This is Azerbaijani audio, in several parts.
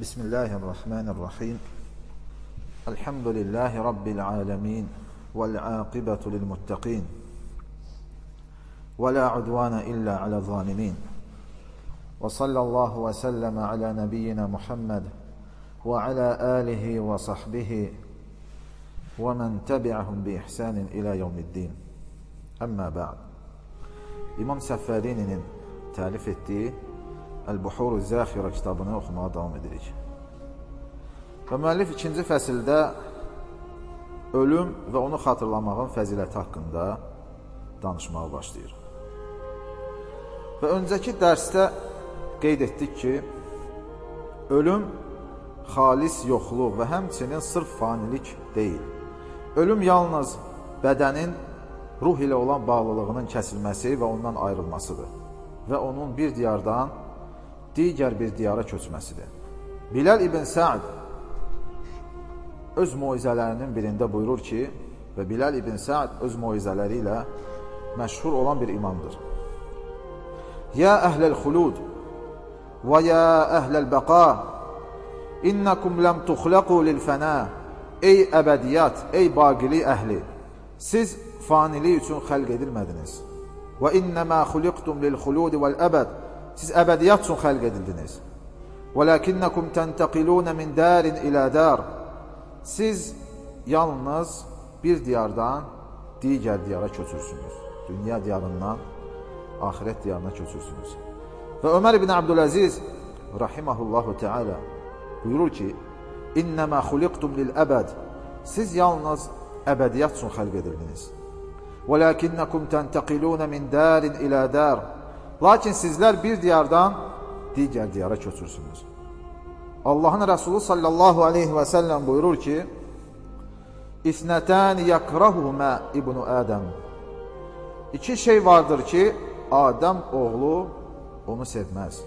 بسم الله الرحمن الرحيم. الحمد لله رب العالمين والعاقبة للمتقين ولا عدوان إلا على الظالمين. وصلى الله وسلم على نبينا محمد وعلى آله وصحبه ومن تبعهم بإحسان إلى يوم الدين. أما بعد. İmam Səffərinin təlif etdiyi Əl-Buhur-u Zəxirə kitabını oxumağa davam edirik. Və müəllif ikinci fəsildə ölüm və onu xatırlamağın fəziləti haqqında danışmağa başlayır. Və öncəki dərsdə qeyd etdik ki, ölüm xalis yoxluq və həmçinin sırf fanilik deyil. Ölüm yalnız bədənin ruh ilə olan bağlılığının kəsilməsi və ondan ayrılmasıdır və onun bir diyardan digər bir diyara köçməsidir. Bilal ibn Sa'd öz moizələrinin birində buyurur ki, və Bilal ibn Sa'd öz moizələri ilə məşhur olan bir imamdır. Ya əhləl xulud və ya əhləl bəqa innəkum ləm tuxləqu lil fənə Ey əbədiyyat, ey baqili əhli, siz fanilik üçün xəlq edilmədiniz. Və innəmə xuliqtum lil xulud vəl əbəd Siz əbədiyyat üçün xəlq edildiniz. Vələkinnəkum təntəqilunə min dərin ilə dar. Siz yalnız bir diyardan digər diyara köçürsünüz. Dünya diyarından ahirət diyarına köçürsünüz. Və Ömər ibn Abdüləziz rahimehullahu teala buyurur ki: "İnnema xuliqtum lil əbəd." Siz yalnız əbədiyyat üçün xəlq edildiniz. "Velakinnakum tentaqilun min darin ila dar." Lakin sizlər bir diyardan digər diyara köçürsünüz. Allahın Rəsulu sallallahu aleyhi və səlləm buyurur ki, İsnətən yakrahuhumə İbnu Ədəm. İki şey vardır ki, Adəm oğlu onu sevməz.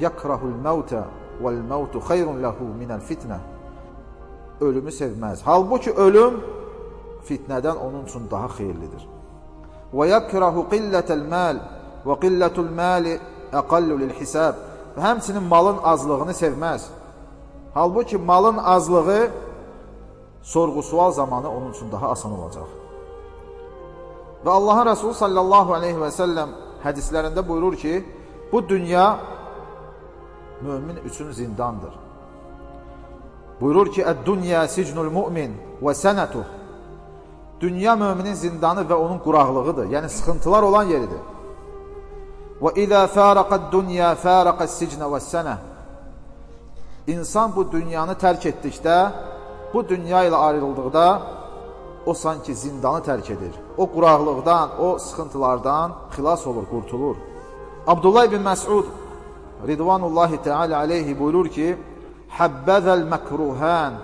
Yakrahul məvtə vəl-məvtu xeyrun ləhu minəl fitnə. Ölümü sevməz. Halbuki ölüm fitnədən onun üçün daha xeyirlidir. Və yakrahu qillətəl məl və qillətul məli əqallu lil hisab. Və həmçinin malın azlığını sevməz. Halbuki malın azlığı sorğu-sual zamanı onun üçün daha asan olacaq. Və Allahın Rəsulü sallallahu aleyhi və səlləm hədislərində buyurur ki, bu dünya mömin üçün zindandır. Buyurur ki, Əd-dünya sicnul mümin və sənətuh. Dünya möminin zindanı və onun quraqlığıdır, yəni sıxıntılar olan yeridir. Fərəqəd dünya fərəqəs sicnə və sənə İnsan bu dünyanı tərk etdikdə, bu dünya ilə ayrıldıqda, o sanki zindanı tərk edir. O quraqlıqdan, o sıxıntılardan xilas olur, qurtulur. Abdullah ibn Məsud Ridvanullahi Teala aleyhi buyurur ki, Həbbəzəl məkruhən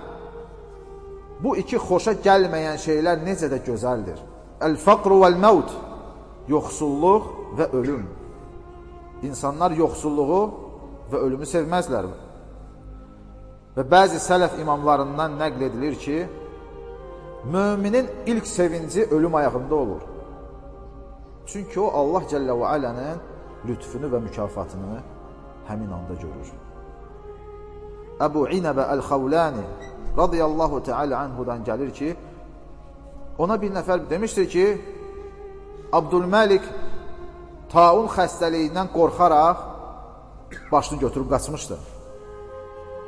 Bu iki xoşa gəlməyən şeylər necə də gözəldir. Əl-fəqru vəl-məvd Yoxsulluq və ölüm. İnsanlar yoxsulluğu və ölümü sevməzlər. Və bəzi sələf imamlarından nəql edilir ki, müminin ilk sevinci ölüm ayağında olur. Çünki o Allah Cəllə və Alənin lütfünü və mükafatını həmin anda görür. Əbu İnəbə Əl-Xavlani radiyallahu teala anhudan gəlir ki, ona bir nəfər demişdir ki, Abdülməlik taun xəstəliyindən qorxaraq başını götürüb qaçmışdı.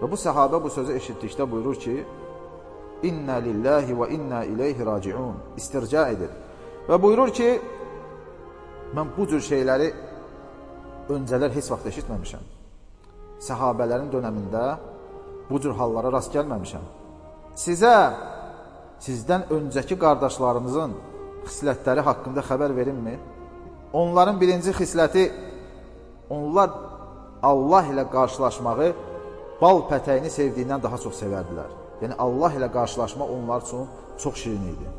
Və bu səhabə bu sözü eşitdikdə buyurur ki, İnnə lillahi və innə iləyhi raciun. İstirca edir. Və buyurur ki, mən bu cür şeyləri öncələr heç vaxt eşitməmişəm. Səhabələrin dönəmində bu cür hallara rast gəlməmişəm. Sizə, sizdən öncəki qardaşlarınızın xislətləri haqqında xəbər verinmi? Onların birinci xisləti, onlar Allah ilə qarşılaşmağı bal pətəyini sevdiyindən daha çox sevərdilər. Yəni, Allah ilə qarşılaşma onlar üçün çox şirin idi.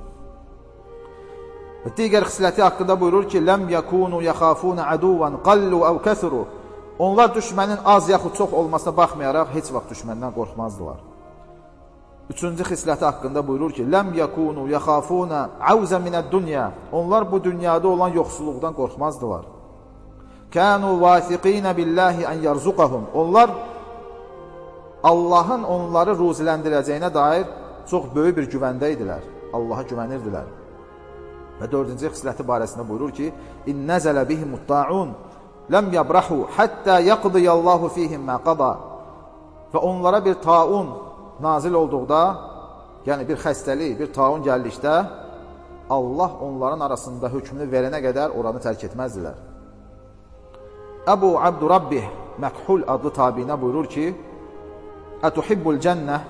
Və digər xisləti haqqında buyurur ki, Ləm yəkunu yəxafunə əduvan qallu əv kəthuru Onlar düşmənin az yaxud çox olmasına baxmayaraq heç vaxt düşməndən qorxmazdılar. Üçüncü xisləti haqqında buyurur ki, Ləm yəkunu yəxafunə əvzə minəd-dünya Onlar bu dünyada olan yoxsulluqdan qorxmazdılar. Kənu vasiqinə billahi ən yarzuqahum Onlar Allahın onları ruziləndirəcəyinə dair çox böyük bir güvəndə idilər. Allaha güvənirdilər. Və dördüncü xisləti barəsində buyurur ki, İnnəzələ bihimut ta'un ləm yabrahu həttə yaqdiyallahu fihim mə qada və onlara bir taun nazil olduqda, yəni bir xəstəlik, bir taun gəldikdə, Allah onların arasında hökmünü verənə qədər oranı tərk etməzdilər. Əbu Abdurabbih Məkhul adlı tabinə buyurur ki, Ətuhibbul cənnə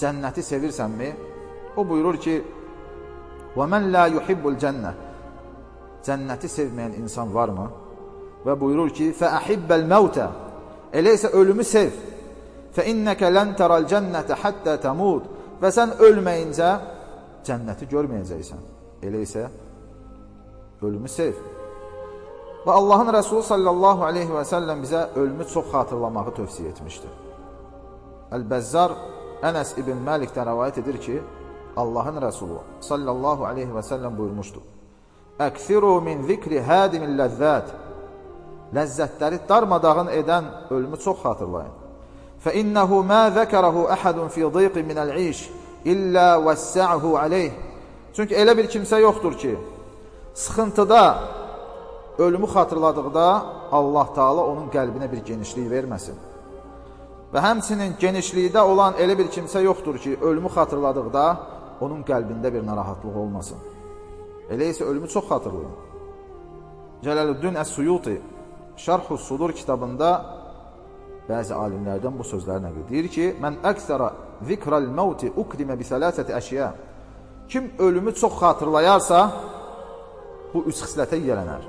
Cənnəti sevirsənmi? O buyurur ki, Və mən la yuhibbul cənnə Cənnəti sevməyən insan varmı? Və buyurur ki, Fəəhibbəl məvtə Elə isə ölümü sev. Fə innəkə lən tərəl cənnətə həttə təmud Və sən ölməyincə cənnəti görməyəcəksən. Elə isə ölümü sev. Və Allahın Rəsulü sallallahu aleyhi və səlləm bizə ölümü çox xatırlamağı tövsiyə etmişdir. Əl-Bəzzar Ənəs ibn Məlikdən rəvayət edir ki, Allahın Rəsulü sallallahu aleyhi və səlləm buyurmuşdur. Əksiru min zikri hədimil ləzzət Ləzzətləri darmadağın edən ölümü çox xatırlayın. İnnəhu mə zəkərəhu əhədun fi dıqi minəl-iş illə vəssə'hu aleyh. Çünki elə bir kimsə yoxdur ki, sıxıntıda, ölümü xatırladıqda Allah Taala onun qəlbinə bir genişlik verməsin. Və həmçinin genişlikdə olan elə bir kimsə yoxdur ki, ölümü xatırladıqda onun qəlbində bir narahatlıq olmasın. Elə isə ölümü çox xatırlayın. Cəlalüddin Əs-Suyuti Şərh-ü Sudur kitabında bəzi alimlərdən bu sözləri nəql edir ki, mən əksərə zikral mauti ukrimə bi salasati əşya. Kim ölümü çox xatırlayarsa, bu üç xislətə yiyələnər.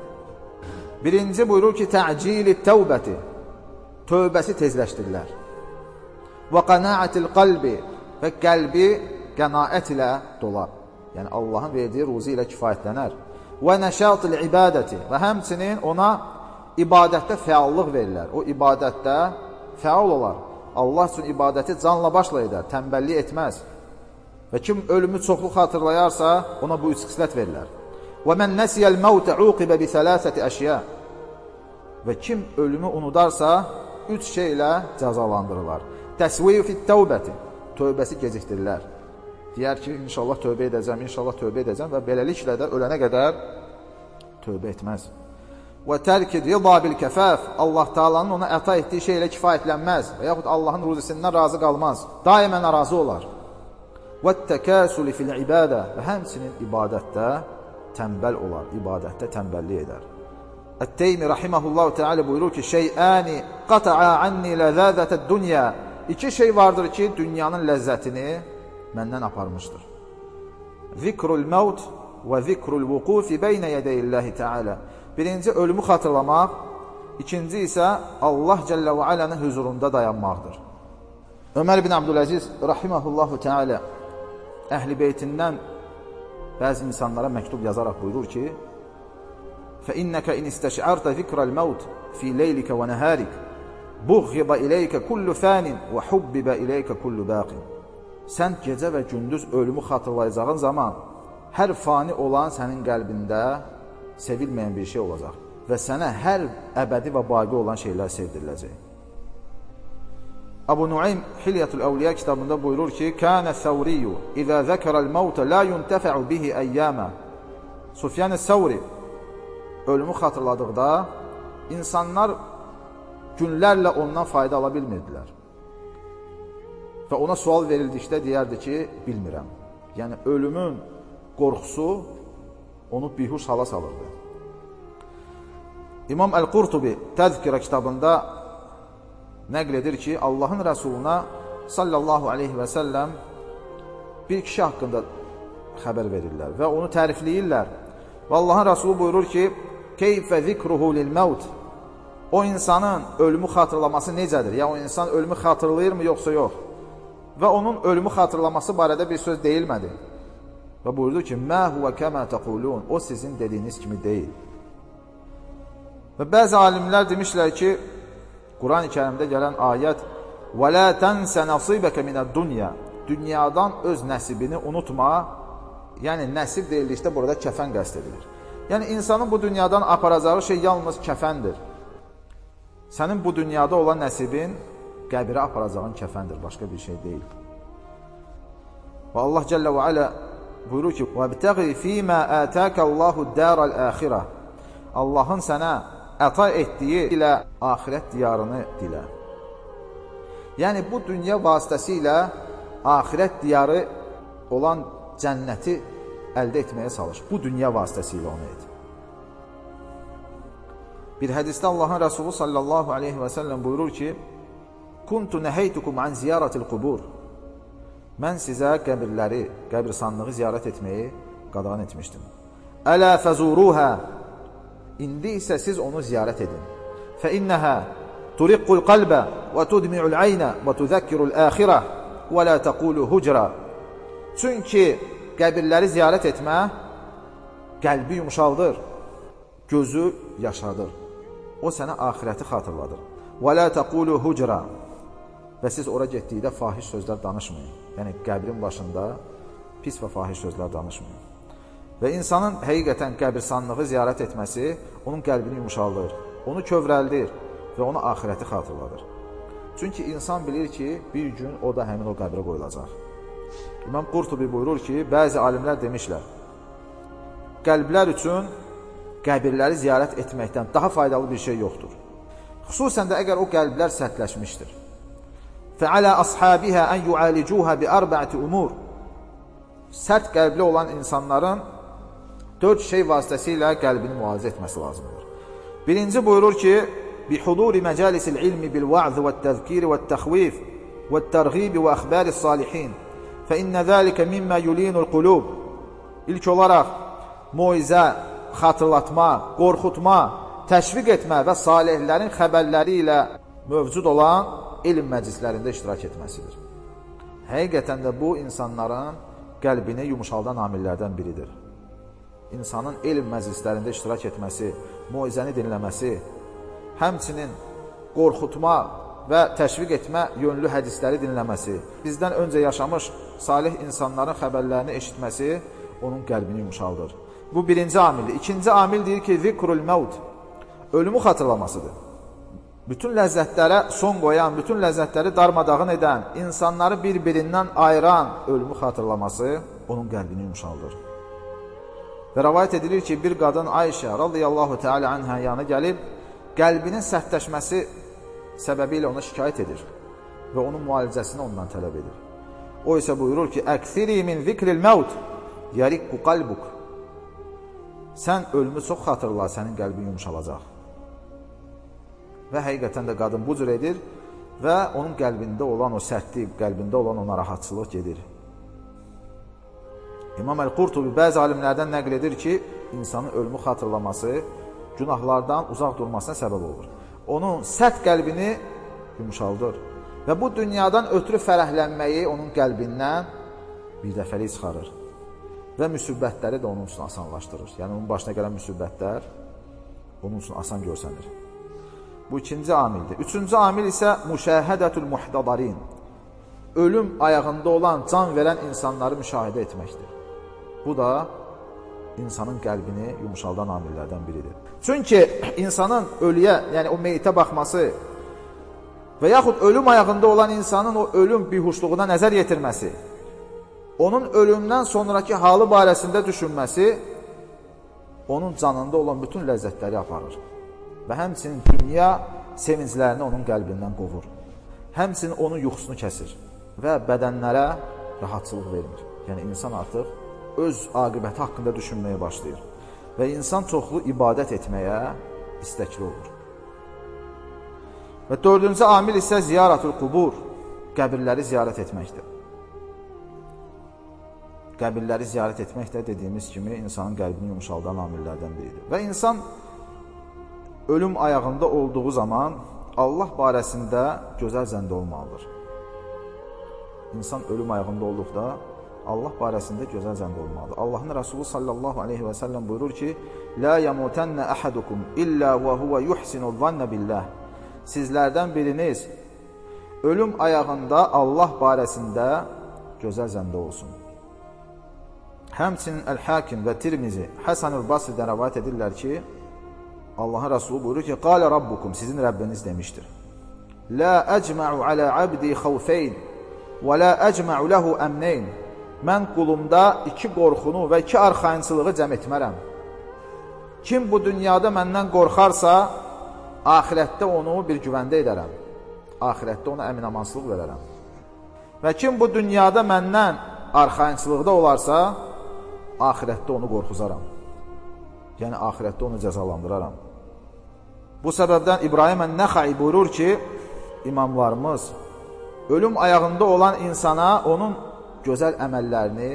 Birinci buyurur ki, təcili təvbəti, tövbəsi tezləşdirilər. Və qənaətil qalbi və qəlbi qənaət ilə dolar. Yəni, Allahın verdiyi ruzi ilə kifayətlənər. Və nəşatil ibadəti və həmçinin ona ibadətdə fəallıq verilər. O ibadətdə fəal olar. Allah üçün ibadəti canla başla edər, tənbəllik etməz. Və kim ölümü çoxlu xatırlayarsa, ona bu üç xislət verilər. Və mən nəsiyəl məvtə uqibə bi sələsəti əşya. Və kim ölümü unudarsa, üç şeylə cəzalandırırlar. Təsviyu fit təvbəti. Tövbəsi gecikdirilər. Deyər ki, inşallah tövbə edəcəm, inşallah tövbə edəcəm və beləliklə də ölənə qədər tövbə etməz və tərki rida bil kəfəf Allah Taalanın ona əta etdiyi şeylə kifayətlənməz və yaxud Allahın ruzisindən razı qalmaz. Daimə narazı olar. Və təkəsul fil ibadə və həmçinin ibadətdə tənbəl olar, ibadətdə tənbəllik edər. Ət-Teymi rahimehullah Teala buyurur ki, şey'ani qata'a anni lazazatad dunya. İki şey vardır ki, dünyanın ləzzətini məndən aparmışdır. Zikrul maut və zikrul vuqufi beynə yədəyillahi Teala. Birinci, ölümü xatırlamaq, ikinci isə Allah Cəllə və Alənin hüzurunda dayanmaqdır. Ömər bin Abdüləziz, rahiməhullahu tealə, əhl-i beytindən bəzi insanlara məktub yazaraq buyurur ki, فَإِنَّكَ إِنْ إِسْتَشْعَرْتَ ذِكْرَ الْمَوْتِ فِي لَيْلِكَ وَنَهَارِكَ بُغْضَ إِلَيْكَ كُلُّ فَانٍ وَحُبِّبَ إِلَيْكَ كُلُّ بَاقٍ Sən gecə və gündüz ölümü xatırlayacağın zaman hər fani olan sənin qəlbində sevilməyən bir şey olacaq və sənə hər əbədi və baqi olan şeylər sevdiriləcək. Abu Nuaym Hilyatul Əvliya kitabında buyurur ki, Kənə Səvriyyu İzə zəkərəl məvtə la yuntəfə'u bihi əyyəmə Sufyan-ı Səvri ölümü xatırladıqda insanlar günlərlə ondan fayda ala bilmirdilər. Və ona sual verildikdə deyərdi ki, bilmirəm. Yəni, ölümün qorxusu onu bihuş hala salırdı. İmam Əl-Qurtubi Təzkirə kitabında nəql edir ki, Allahın Rəsuluna sallallahu aleyhi və səlləm bir kişi haqqında xəbər verirlər və onu tərifləyirlər. Və Allahın Rəsulu buyurur ki, Keyfə zikruhu lil-məvt O insanın ölümü xatırlaması necədir? Ya o insan ölümü xatırlayırmı, yoxsa yox? Və onun ölümü xatırlaması barədə bir söz deyilmədi. Və buyurdu ki, Mə huvə kəmə təqulun, o sizin dediyiniz kimi deyil. Və bəzi alimlər demişlər ki, Quran-ı kərimdə gələn ayət Və lə tənsə nasibəkə minəd dünya Dünyadan öz nəsibini unutma Yəni, nəsib deyildikdə burada kəfən qəst edilir. Yəni, insanın bu dünyadan aparacağı şey yalnız kəfəndir. Sənin bu dünyada olan nəsibin qəbirə aparacağın kəfəndir, başqa bir şey deyil. Və Allah Cəllə və Alə buyurur ki: "Vəbtəği fima atəkallahu daral axirə." Allahın sənə əta etdiyi ilə axirət diyarını dilə. Yəni bu dünya vasitəsilə axirət diyarı olan cənnəti əldə etməyə çalış. Bu dünya vasitəsilə onu et. Bir hədisdə Allahın Rəsulu sallallahu alayhi və sallam buyurur ki: "Kuntu nahaytukum an ziyaratil qubur." Mən sizə qəbirləri, qəbirsanlığı ziyarət etməyi qadağan etmişdim. Ələ fəzuruhə. İndi isə siz onu ziyarət edin. Fə innəhə turiqqul qalbə və tudmi'ul əynə və tuzəkkirul əxirə və lə təqulu hucra. Çünki qəbirləri ziyarət etmə qəlbi yumşaldır, gözü yaşadır. O sənə axirəti xatırladır. Və lə təqulu hucra. Və siz ora getdikdə fahiş sözlər danışmayın. Yəni, qəbrin başında pis və fahiş sözlər danışmayın. Və insanın həqiqətən qəbirsanlığı ziyarət etməsi onun qəlbini yumuşaldır, onu kövrəldir və ona axirəti xatırladır. Çünki insan bilir ki, bir gün o da həmin o qəbrə qoyulacaq. İmam Qurtubi buyurur ki, bəzi alimlər demişlər, qəlblər üçün qəbirləri ziyarət etməkdən daha faydalı bir şey yoxdur. Xüsusən də əgər o qəlblər sərtləşmişdir. فعلى أصحابها أن يعالجوها بأربعة أمور sərt qəlbli olan insanların dörd şey vasitəsilə qəlbini müalicə etməsi lazımdır. Birinci buyurur ki, بحضور مجالس العلم بالوعظ والتذكير والتخويف والترغيب وأخبار الصالحين فإن ذلك مما يلين القلوب İlk olaraq moizə, xatırlatma, qorxutma, təşviq etmə və salihlərin xəbərləri ilə mövcud olan elm məclislərində iştirak etməsidir. Həqiqətən də bu insanların qəlbini yumuşaldan amillərdən biridir. İnsanın elm məclislərində iştirak etməsi, muizəni dinləməsi, həmçinin qorxutma və təşviq etmə yönlü hədisləri dinləməsi, bizdən öncə yaşamış salih insanların xəbərlərini eşitməsi onun qəlbini yumuşaldır. Bu birinci amildir. İkinci amil deyir ki, zikrul məvd, ölümü xatırlamasıdır bütün ləzzətlərə son qoyan, bütün ləzzətləri darmadağın edən, insanları bir-birindən ayıran ölümü xatırlaması onun qəlbini yumşaldır. Və rəvayət edilir ki, bir qadın Ayşə radiyallahu teala anhə yanı gəlib, qəlbinin sərtləşməsi səbəbi ilə ona şikayət edir və onun müalicəsini ondan tələb edir. O isə buyurur ki, Əksiri min zikril məvd, yərikku qalbuk. Sən ölümü çox xatırla, sənin qəlbin yumşalacaq və həqiqətən də qadın bu cür edir və onun qəlbində olan o sərtlik, qəlbində olan o narahatçılıq gedir. İmam Əl-Qurtubi bəzi alimlərdən nəql edir ki, insanın ölümü xatırlaması günahlardan uzaq durmasına səbəb olur. Onun sərt qəlbini yumuşaldır və bu dünyadan ötürü fərəhlənməyi onun qəlbindən bir dəfəlik çıxarır və müsibətləri də onun üçün asanlaşdırır. Yəni, onun başına gələn müsibətlər onun üçün asan görsənir. Bu ikinci amildir. Üçüncü amil isə müşəhədətül muhtadarin. Ölüm ayağında olan, can verən insanları müşahidə etməkdir. Bu da insanın qəlbini yumuşaldan amillərdən biridir. Çünki insanın ölüyə, yəni o meyitə baxması və yaxud ölüm ayağında olan insanın o ölüm bihuşluğuna nəzər yetirməsi, onun ölümdən sonraki halı barəsində düşünməsi, onun canında olan bütün ləzzətləri aparır və həmçinin dünya sevinclərini onun qəlbindən qovur. Həmçinin onun yuxusunu kəsir və bədənlərə rahatçılıq vermir. Yəni, insan artıq öz aqibəti haqqında düşünməyə başlayır və insan çoxlu ibadət etməyə istəkli olur. Və dördüncü amil isə ziyarətül qubur, qəbirləri ziyarət etməkdir. Qəbirləri ziyarət etmək də dediyimiz kimi insanın qəlbini yumuşaldan amillərdən biridir. Və insan ölüm ayağında olduğu zaman Allah barəsində gözəl zəndə olmalıdır. İnsan ölüm ayağında olduqda Allah barəsində gözəl zəndə olmalıdır. Allahın Rəsulu sallallahu aleyhi və səlləm buyurur ki, Lə yəmutənnə əhədukum illə və huvə yuhsinu zannə billəh. Sizlərdən biriniz ölüm ayağında Allah barəsində gözəl zəndə olsun. Həmçinin Əl-Hakim və Tirmizi Həsən-ül Basridən rəvayət edirlər ki, Allahın Rəsulu buyurur ki, Qalə Rabbukum, sizin Rəbbiniz demişdir. لا əcmə'u alə abdi xawfeyn və la əcmə'u ləhu əmneyn. Mən qulumda iki qorxunu və iki arxayınçılığı cəm etmərəm. Kim bu dünyada məndən qorxarsa, axirətdə onu bir güvəndə edərəm. Axirətdə ona əminamansılıq verərəm. Və kim bu dünyada məndən arxayınçılıqda olarsa, axirətdə onu qorxuzaram. Yəni, axirətdə onu cəzalandıraram. Bu səbəbdən İbrahim Ən-Nəxai buyurur ki, imamlarımız ölüm ayağında olan insana onun gözəl əməllərini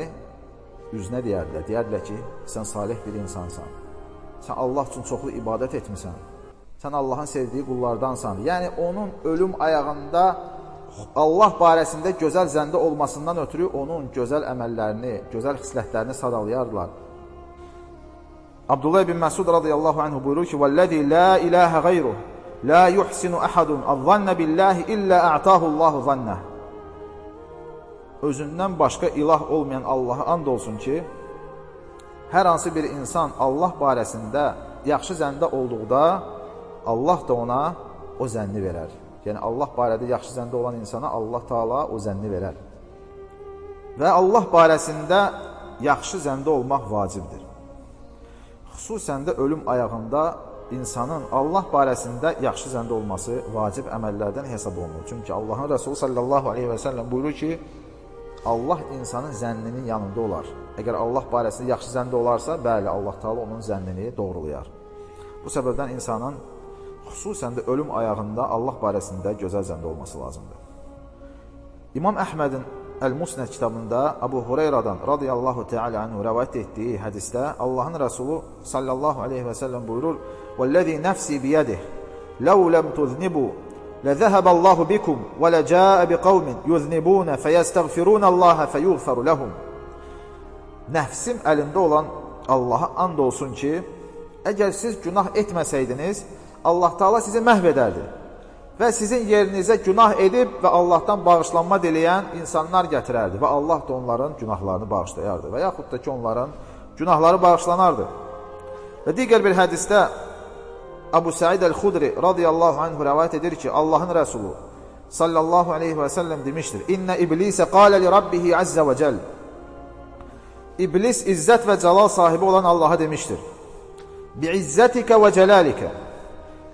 üzünə deyərlər. Deyərlər ki, sən salih bir insansan. Sən Allah üçün çoxlu ibadət etmisən. Sən Allahın sevdiyi qullardansan. Yəni, onun ölüm ayağında Allah barəsində gözəl zəndə olmasından ötürü onun gözəl əməllərini, gözəl xislətlərini sadalayardılar. Abdullah ibn Məsud radiyallahu anhu buyurur ki: "Vəllazi la ilaha gayruh la yuhsinu ahadun az-zanna billahi illa a'tahu Allahu zanna." Özündən başqa ilah olmayan Allaha and olsun ki, hər hansı bir insan Allah barəsində yaxşı zəndə olduqda Allah da ona o zənni verər. Yəni Allah barədə yaxşı zəndə olan insana Allah Taala o zənni verər. Və Allah barəsində yaxşı zəndə olmaq vacibdir xüsusən də ölüm ayağında insanın Allah barəsində yaxşı zəndə olması vacib əməllərdən hesab olunur. Çünki Allahın Rəsulü sallallahu aleyhi və səlləm buyurur ki, Allah insanın zənninin yanında olar. Əgər Allah barəsində yaxşı zəndə olarsa, bəli, Allah taala onun zənnini doğrulayar. Bu səbəbdən insanın xüsusən də ölüm ayağında Allah barəsində gözəl zəndə olması lazımdır. İmam Əhmədin Əl-Musnəd kitabında Abu Hureyradan radiyallahu teala anhu rəvayət etdiyi hədisdə Allahın Rəsulu sallallahu aleyhi və səlləm buyurur وَالَّذِي نَفْسِي بِيَدِهِ لَوْ لَمْ تُذْنِبُوا لَذَهَبَ اللَّهُ بِكُمْ وَلَجَاءَ بِقَوْمٍ يُذْنِبُونَ فَيَسْتَغْفِرُونَ اللَّهَ فَيُغْفَرُ لَهُمْ Nəfsim əlində olan Allaha and olsun ki, əgər siz günah etməsəydiniz, Allah Taala sizi məhv edərdi və sizin yerinizə günah edib və Allahdan bağışlanma diləyən insanlar gətirərdi və Allah da onların günahlarını bağışlayardı və yaxud da ki, onların günahları bağışlanardı. Və digər bir hədisdə Abu Said Əl-Xudri radiyallahu anhu rəvayət edir ki, Allahın Rəsulu sallallahu aleyhi və səlləm demişdir, İnnə iblisə qalə li Rabbihi əzzə və cəl İblis izzət və cəlal sahibi olan Allaha demişdir, Bi'izzətikə və cəlalikə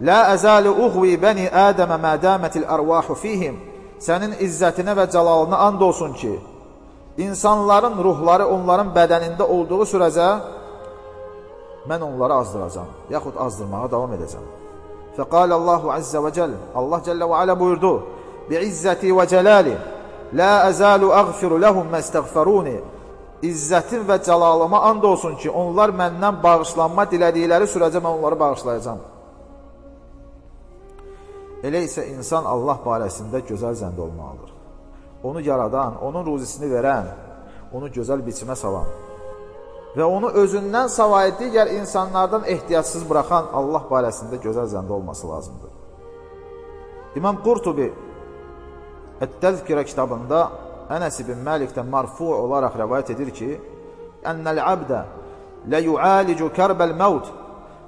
La əzalu uğvi bəni Ədəmə mədəmətil ərvahu fihim. Sənin izzətinə və cəlalına and olsun ki, insanların ruhları onların bədənində olduğu sürəcə mən onları azdıracam, yaxud azdırmağa davam edəcəm. Fəqalə Allahu Əzzə və Cəl, Allah Cəllə və Alə buyurdu, Bi'izzəti və cəlali, Lə əzalu əğfiru ləhum məstəğfəruni, İzzətin və cəlalıma and olsun ki, onlar məndən bağışlanma dilədikləri sürəcə mən onları bağışlayacam. Elə isə insan Allah barəsində gözəl zənd olmalıdır. Onu yaradan, onun ruzisini verən, onu gözəl biçimə salan və onu özündən savayı digər insanlardan ehtiyatsız buraxan Allah barəsində gözəl zəndə olması lazımdır. İmam Qurtubi Ət-Təzkirə kitabında Ənəs ibn Məlikdən marfu olaraq rəvayət edir ki, Ənəl abdə lə yu'alicu kərbəl məvd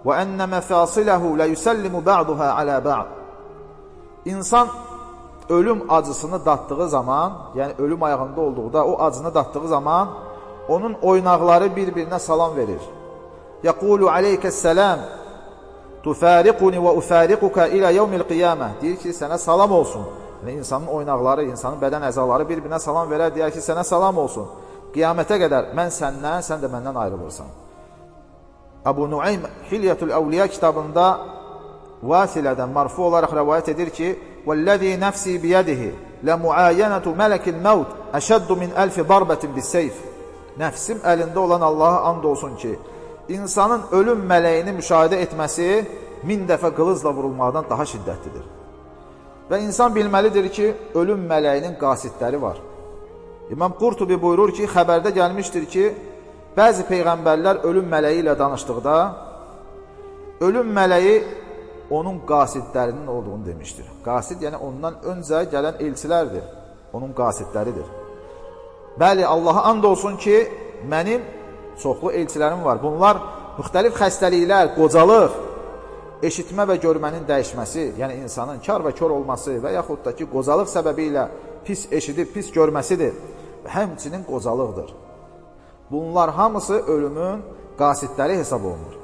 və ənə məfasiləhu lə yüsəllimu ba'duhə alə ba'd İnsan ölüm acısını datdığı zaman, yəni ölüm ayağında olduğunda o acını datdığı zaman onun oynaqları bir-birinə salam verir. Yaqulu aleykəs-səlam tufariquni və ufariquka ilə yevmil qiyamə. Deyir ki, sənə salam olsun. Yəni insanın oynaqları, insanın bədən əzaları bir-birinə salam verər, deyər ki, sənə salam olsun. Qiyamətə qədər mən səndən, sən də məndən ayrılırsan. Əbu Nuaym Hilyətul Əvliya kitabında Vasilədən marfu olaraq rəvayət edir ki, "Vəllazi nəfsi biyadihi la muayanatu malakil maut əşəddu min alf darbatin bis-seyf." Nəfsim əlində olan Allaha and olsun ki, insanın ölüm mələyini müşahidə etməsi 1000 dəfə qılıcla vurulmaqdan daha şiddətlidir. Və insan bilməlidir ki, ölüm mələyinin qasidləri var. İmam Qurtubi buyurur ki, xəbərdə gəlmişdir ki, bəzi peyğəmbərlər ölüm mələyi ilə danışdıqda ölüm mələyi onun qasidlərinin olduğunu demişdir. Qasid, yəni ondan öncə gələn elçilərdir, onun qasidləridir. Bəli, Allaha and olsun ki, mənim çoxlu elçilərim var. Bunlar müxtəlif xəstəliklər, qocalıq, eşitmə və görmənin dəyişməsi, yəni insanın kar və kör olması və yaxud da ki, qozalıq səbəbi ilə pis eşidib, pis görməsidir. Həmçinin qozalıqdır. Bunlar hamısı ölümün qasidləri hesab olunur.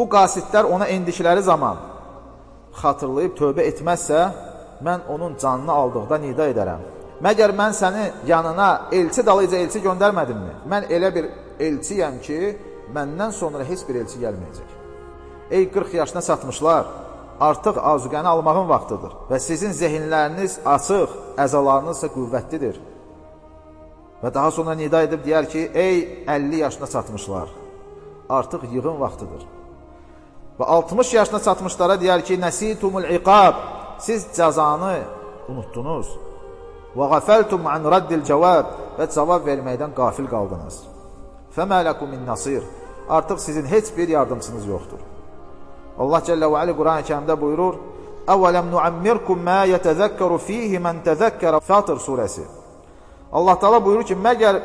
Bu qasidlər ona endikləri zaman xatırlayıb tövbə etməzsə, mən onun canını aldıqda nida edərəm. Məgər mən səni yanına elçi dalıca elçi göndərmədimmi? Mən elə bir elçiyəm ki, məndən sonra heç bir elçi gəlməyəcək. Ey 40 yaşına çatmışlar, artıq azuqəni almağın vaxtıdır və sizin zehinləriniz açıq, əzalarınız isə qüvvətlidir. Və daha sonra nida edib deyər ki, ey 50 yaşına çatmışlar, artıq yığın vaxtıdır. Və 60 yaşına çatmışlara deyər ki, nəsitumul iqab, siz cəzanı unutdunuz. Və qafəltum an raddil cavab və cavab verməkdən qafil qaldınız. Fəmə ləkum min nasir, artıq sizin heç bir yardımçınız yoxdur. Allah Cəllə və Əli Quran-ı buyurur, Əvələm nuammirkum mə yətəzəkkəru fihi mən təzəkkərə Fatır surəsi. Allah Taala buyurur ki, məgər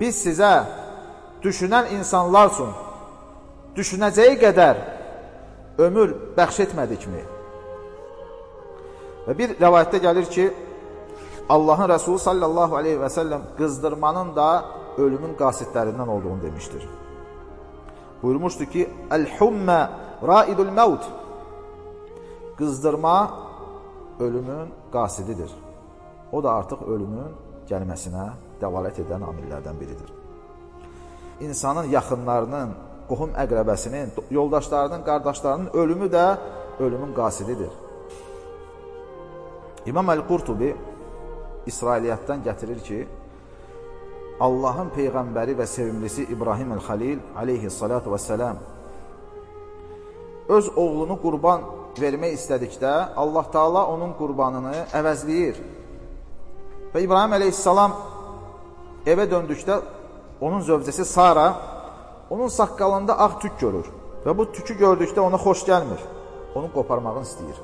biz sizə düşünən insanlar üçün düşünəcəyi qədər ömür bəxş etmədikmi? Və bir rəvayətdə gəlir ki, Allahın Rəsulü sallallahu aleyhi və səlləm qızdırmanın da ölümün qasidlərindən olduğunu demişdir. Buyurmuşdur ki, Əl-hummə raidul məvd Qızdırma ölümün qasididir. O da artıq ölümün gəlməsinə dəvalət edən amillərdən biridir. İnsanın yaxınlarının, qohum əqrəbəsinin, yoldaşlarının, qardaşlarının ölümü də ölümün qasididir. İmam Əl-Qurtubi İsrailiyyatdan gətirir ki, Allahın Peyğəmbəri və sevimlisi İbrahim Əl-Xalil aleyhissalatu və sələm öz oğlunu qurban vermək istədikdə Allah Taala onun qurbanını əvəzləyir. Və İbrahim əleyhissalam evə döndükdə onun zövcəsi Sara onun saqqalında ağ tük görür və bu tükü gördükdə ona xoş gəlmir. Onu qoparmağını istəyir.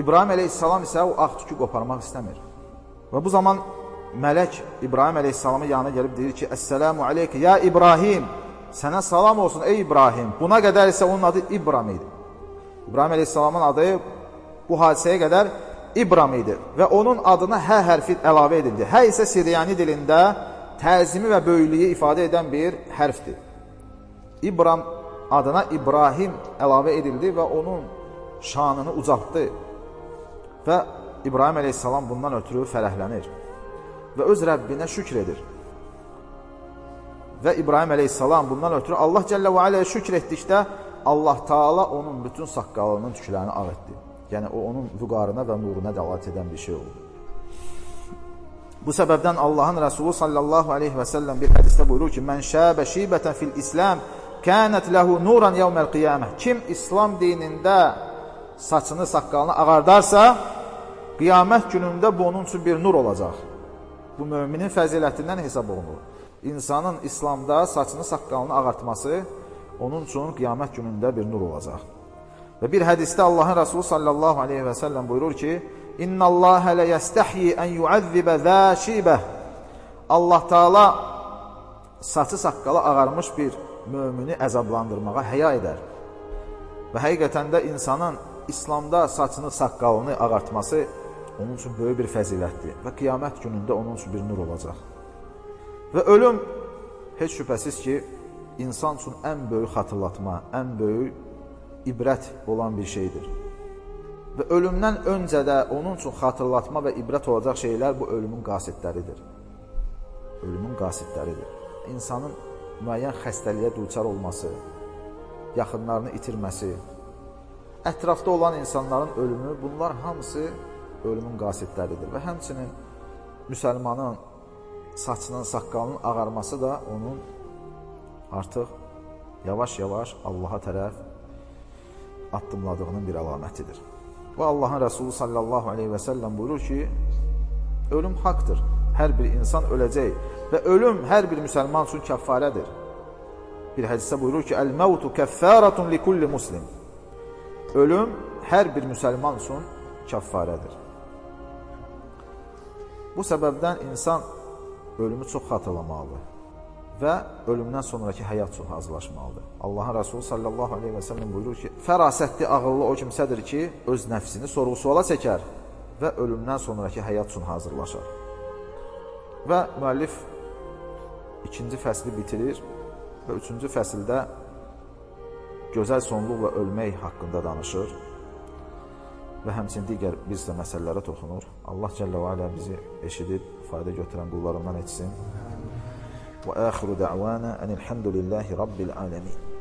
İbrahim əleyhissalam isə o ağ tükü qoparmaq istəmir. Və bu zaman mələk İbrahim əleyhissalamın yanına gəlib deyir ki, Əssəlamu aleyke, ya İbrahim, sənə salam olsun ey İbrahim. Buna qədər isə onun adı İbram idi. İbrahim əleyhissalamın adı bu hadisəyə qədər İbram idi və onun adına hə hərfi əlavə edildi. Hə isə Siryani dilində təzimi və böyüklüyü ifadə edən bir hərfdir. İbram adına İbrahim əlavə edildi və onun şanını ucaltdı. Və İbrahim əleyhissalam bundan ötürü fərəhlənir və öz Rəbbinə şükr edir. Və İbrahim əleyhissalam bundan ötürü Allah Cəllə və Aləyə şükr etdikdə Allah Taala onun bütün saqqalının tüklərini ağ etdi. Yəni o onun vüqarına və nuruna dəlalət edən bir şey oldu. Bu səbəbdən Allahın Rəsulu sallallahu aleyhi və səlləm bir hədisdə buyurur ki, Mən şəbə şibətən fil İslam kənət ləhu nuran yevməl qiyamə. Kim İslam dinində saçını, saqqalını ağardarsa, qiyamət günündə bu onun üçün bir nur olacaq. Bu möminin fəzilətindən hesab olunur. İnsanın İslamda saçını, saqqalını ağartması onun üçün qiyamət günündə bir nur olacaq. Və bir hədisdə Allahın Rəsulü sallallahu aleyhi və səlləm buyurur ki, İnna Allah lə yəstəhyi ən yuəzzibə zə şibə Allah Taala saçı saqqalı ağarmış bir mömini əzablandırmağa həya edər. Və həqiqətən də insanın İslamda saçını, saqqalını ağartması onun üçün böyük bir fəzilətdir və qiyamət günündə onun üçün bir nur olacaq. Və ölüm heç şübhəsiz ki, insan üçün ən böyük xatırlatma, ən böyük ibrət olan bir şeydir. Və ölümdən öncə də onun üçün xatırlatma və ibrət olacaq şeylər bu ölümün qasidləridir. Ölümün qasidləridir. İnsanın müəyyən xəstəliyə duçar olması, yaxınlarını itirməsi, ətrafda olan insanların ölümü, bunlar hamısı ölümün qasidləridir. Və həmçinin müsəlmanın saçının, saqqalının ağarması da onun artıq yavaş-yavaş Allaha tərəf addımladığının bir əlamətidir. Və Allahın Rəsulü sallallahu aleyhi və səlləm buyurur ki, ölüm haqdır. Hər bir insan öləcək və ölüm hər bir müsəlman üçün kəffarədir. Bir hədisdə buyurur ki, Əl-məvtu kəffəratun li kulli muslim. Ölüm hər bir müsəlman üçün kəffarədir. Bu səbəbdən insan ölümü çox xatırlamalıdır. və ölümdən sonraki həyat üçün hazırlaşmalıdır. Allahın Rəsulü sallallahu aleyhi və səlləm buyurur ki, fərasətli, ağıllı o kimsədir ki, öz nəfsini sorğu-suala çəkər və ölümdən sonraki həyat üçün hazırlaşar. Və müəllif ikinci fəsli bitirir və üçüncü fəsildə gözəl sonluqla ölmək haqqında danışır və həmçinin digər bir sizə məsələlərə toxunur. Allah Cəllə və Alə bizi eşidib, fayda götürən qullarından etsin. Və əxiru dəvana ənilhamdülillahi rabbil aləmin.